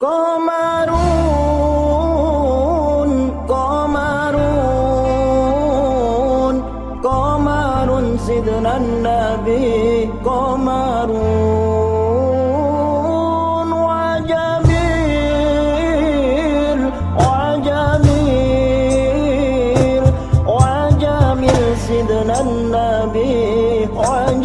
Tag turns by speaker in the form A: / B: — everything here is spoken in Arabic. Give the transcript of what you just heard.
A: قمرون قمرون قمر سيدنا النبي قمرون. وجميل وجميل وجميل سيدنا النبي وجميل.